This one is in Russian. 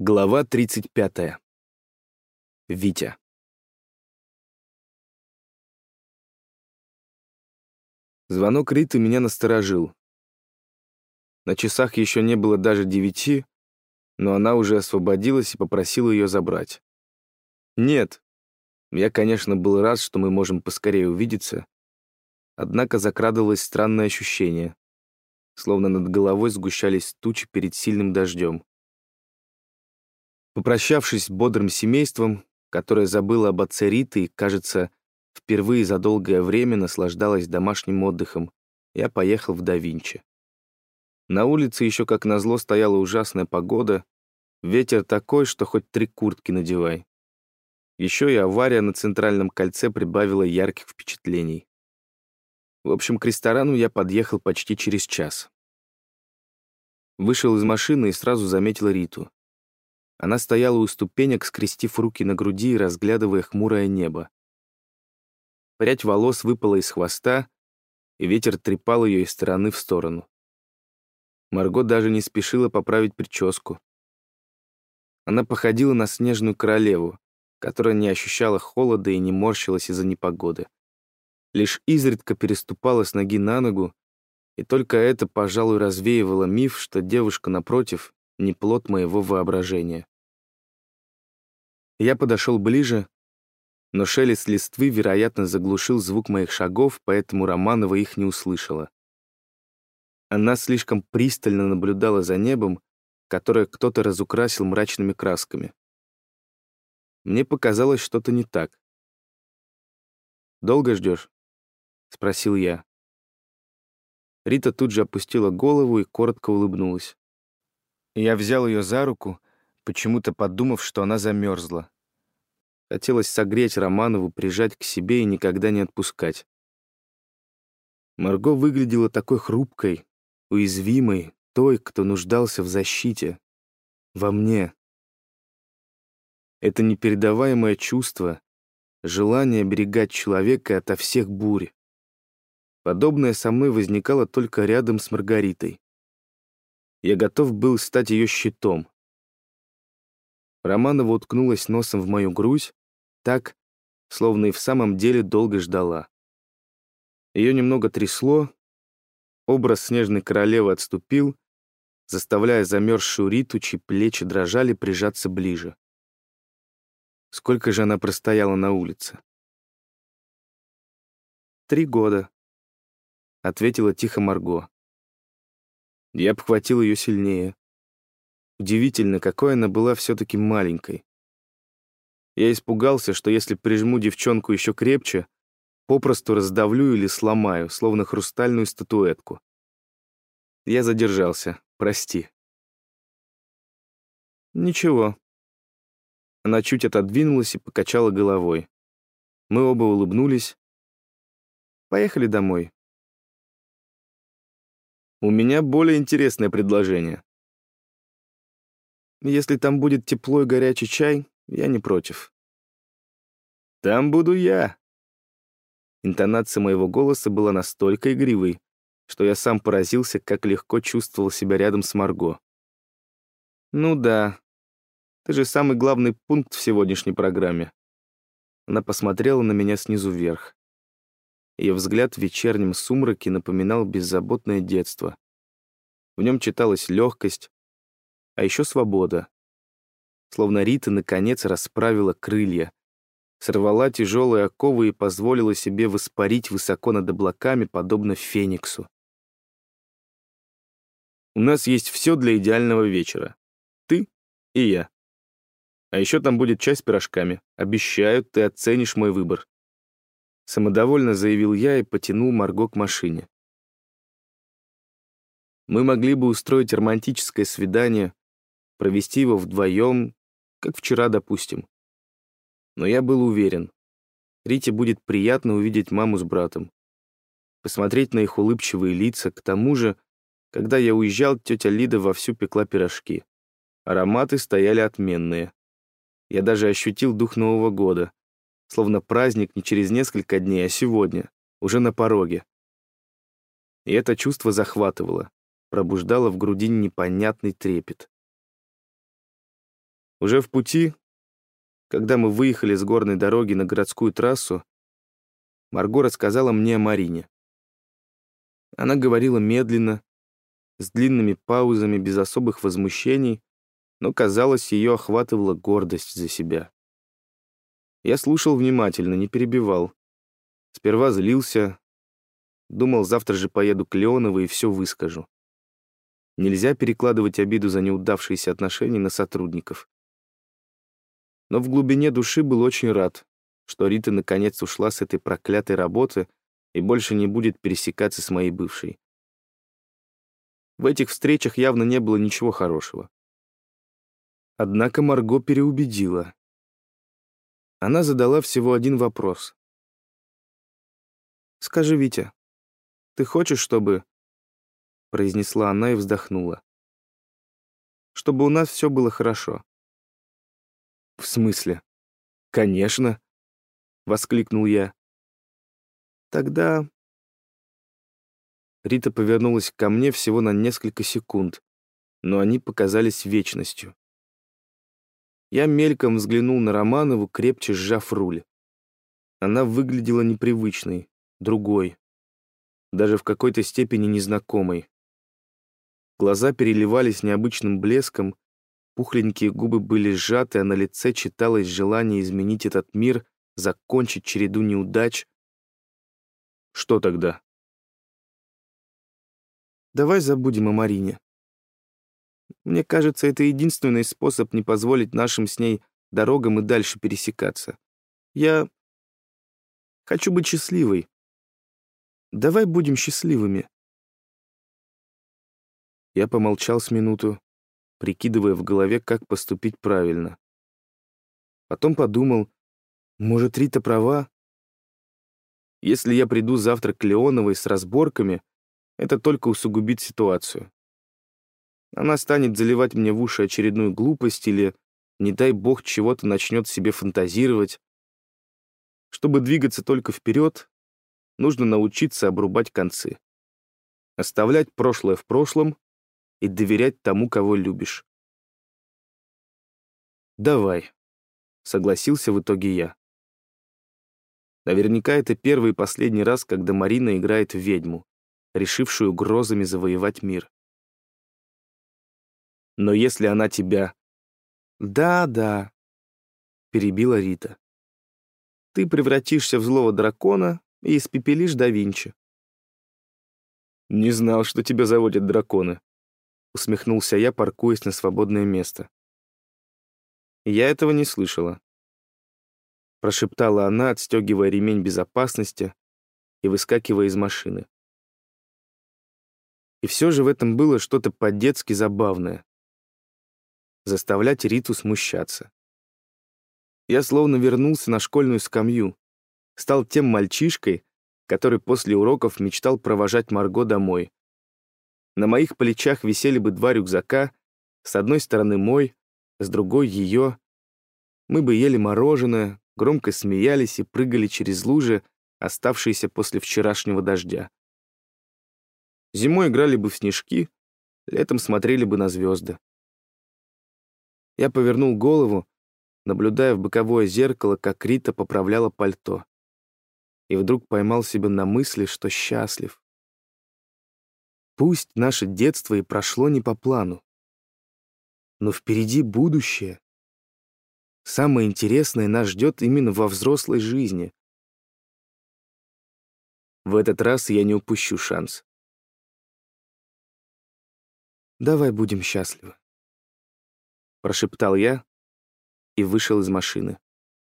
Глава 35. Витя. Звонок Риты меня насторожил. На часах еще не было даже девяти, но она уже освободилась и попросила ее забрать. Нет, я, конечно, был рад, что мы можем поскорее увидеться, однако закрадывалось странное ощущение, словно над головой сгущались тучи перед сильным дождем. Попрощавшись бодрым семейством, которое забыло об отце Риты и, кажется, впервые за долгое время наслаждалось домашним отдыхом, я поехал в Давинчи. На улице еще как назло стояла ужасная погода, ветер такой, что хоть три куртки надевай. Еще и авария на Центральном кольце прибавила ярких впечатлений. В общем, к ресторану я подъехал почти через час. Вышел из машины и сразу заметил Риту. Она стояла у ступенек, скрестив руки на груди и разглядывая хмурое небо. Прядь волос выпала из хвоста, и ветер трепал ее из стороны в сторону. Марго даже не спешила поправить прическу. Она походила на снежную королеву, которая не ощущала холода и не морщилась из-за непогоды. Лишь изредка переступала с ноги на ногу, и только это, пожалуй, развеивало миф, что девушка напротив не плод моего воображения. Я подошел ближе, но шелест листвы, вероятно, заглушил звук моих шагов, поэтому Романова их не услышала. Она слишком пристально наблюдала за небом, которое кто-то разукрасил мрачными красками. Мне показалось что-то не так. «Долго ждешь?» — спросил я. Рита тут же опустила голову и коротко улыбнулась. Я взял ее за руку, почему-то подумав, что она замерзла. Хотелось согреть Романову, прижать к себе и никогда не отпускать. Марго выглядела такой хрупкой, уязвимой, той, кто нуждался в защите. Во мне. Это непередаваемое чувство, желание оберегать человека ото всех бурь. Подобное со мной возникало только рядом с Маргаритой. Я готов был стать ее щитом. Романова уткнулась носом в мою грудь, так, словно и в самом деле долго ждала. Ее немного трясло, образ снежной королевы отступил, заставляя замерзшую Риту, чьи плечи дрожали, прижаться ближе. Сколько же она простояла на улице? «Три года», — ответила тихо Марго. Я обхватил ее сильнее. Удивительно, какой она была все-таки маленькой. Я испугался, что если прижму девчонку еще крепче, попросту раздавлю или сломаю, словно хрустальную статуэтку. Я задержался, прости. Ничего. Она чуть отодвинулась и покачала головой. Мы оба улыбнулись. Поехали домой. У меня более интересное предложение. Если там будет тепло и горячий чай, я не против. Там буду я. Интонация моего голоса была настолько игривой, что я сам поразился, как легко чувствовал себя рядом с Марго. Ну да, ты же самый главный пункт в сегодняшней программе. Она посмотрела на меня снизу вверх. Ее взгляд в вечернем сумраке напоминал беззаботное детство. В нем читалась легкость, а еще свобода. Словно Рита, наконец, расправила крылья, сорвала тяжелые оковы и позволила себе воспарить высоко над облаками, подобно фениксу. У нас есть все для идеального вечера. Ты и я. А еще там будет чай с пирожками. Обещаю, ты оценишь мой выбор. Самодовольно заявил я и потянул Марго к машине. Мы могли бы устроить романтическое свидание, провести его вдвоем, как вчера, допустим. Но я был уверен, Рите будет приятно увидеть маму с братом, посмотреть на их улыбчивые лица. К тому же, когда я уезжал, тетя Лида вовсю пекла пирожки. Ароматы стояли отменные. Я даже ощутил дух Нового года, словно праздник не через несколько дней, а сегодня, уже на пороге. И это чувство захватывало, пробуждало в груди непонятный трепет. Уже в пути, когда мы выехали с горной дороги на городскую трассу, Марго рассказала мне о Марине. Она говорила медленно, с длинными паузами, без особых возмущений, но, казалось, ее охватывала гордость за себя. Я слушал внимательно, не перебивал. Сперва злился, думал, завтра же поеду к Леоновой и все выскажу. Нельзя перекладывать обиду за неудавшиеся отношения на сотрудников. Но в глубине души был очень рад, что Рита наконец ушла с этой проклятой работы и больше не будет пересекаться с моей бывшей. В этих встречах явно не было ничего хорошего. Однако Марго переубедила. Она задала всего один вопрос. «Скажи, Витя, ты хочешь, чтобы...» произнесла она и вздохнула. «Чтобы у нас все было хорошо». «В смысле?» «Конечно!» — воскликнул я. «Тогда Рита повернулась ко мне всего на несколько секунд, но они показались вечностью. Я мельком взглянул на Романову, крепче сжав руль. Она выглядела непривычной, другой, даже в какой-то степени незнакомой. Глаза переливались необычным блеском, пухленькие губы были сжаты, а на лице читалось желание изменить этот мир, закончить череду неудач. Что тогда? Давай забудем о Марине. Мне кажется, это единственный способ не позволить нашим с ней дорогам и дальше пересекаться. Я хочу быть счастливой. Давай будем счастливыми. Я помолчал с минуту, прикидывая в голове, как поступить правильно. Потом подумал, может, Рита права? Если я приду завтра к Леоновой с разборками, это только усугубит ситуацию. Она станет заливать мне в уши очередную глупость или, не дай бог, чего-то начнет себе фантазировать. Чтобы двигаться только вперед, нужно научиться обрубать концы. Оставлять прошлое в прошлом и доверять тому, кого любишь. «Давай», — согласился в итоге я. Наверняка это первый и последний раз, когда Марина играет в ведьму решившую грозами завоевать мир. Но если она тебя... Да, да, перебила Рита. Ты превратишься в злого дракона и испепелишь да Винчи. Не знал, что тебя заводят драконы. Усмехнулся я, паркуясь на свободное место. Я этого не слышала. Прошептала она, отстегивая ремень безопасности и выскакивая из машины. И все же в этом было что-то по-детски забавное. Заставлять Риту смущаться. Я словно вернулся на школьную скамью, стал тем мальчишкой, который после уроков мечтал провожать Марго домой. На моих плечах висели бы два рюкзака, с одной стороны мой, с другой ее. Мы бы ели мороженое, громко смеялись и прыгали через лужи, оставшиеся после вчерашнего дождя. Зимой играли бы в снежки, летом смотрели бы на звезды. Я повернул голову, наблюдая в боковое зеркало, как Рита поправляла пальто. И вдруг поймал себя на мысли, что счастлив. Пусть наше детство и прошло не по плану, но впереди будущее. Самое интересное нас ждет именно во взрослой жизни. В этот раз я не упущу шанс. Давай будем счастливы. Прошептал я и вышел из машины.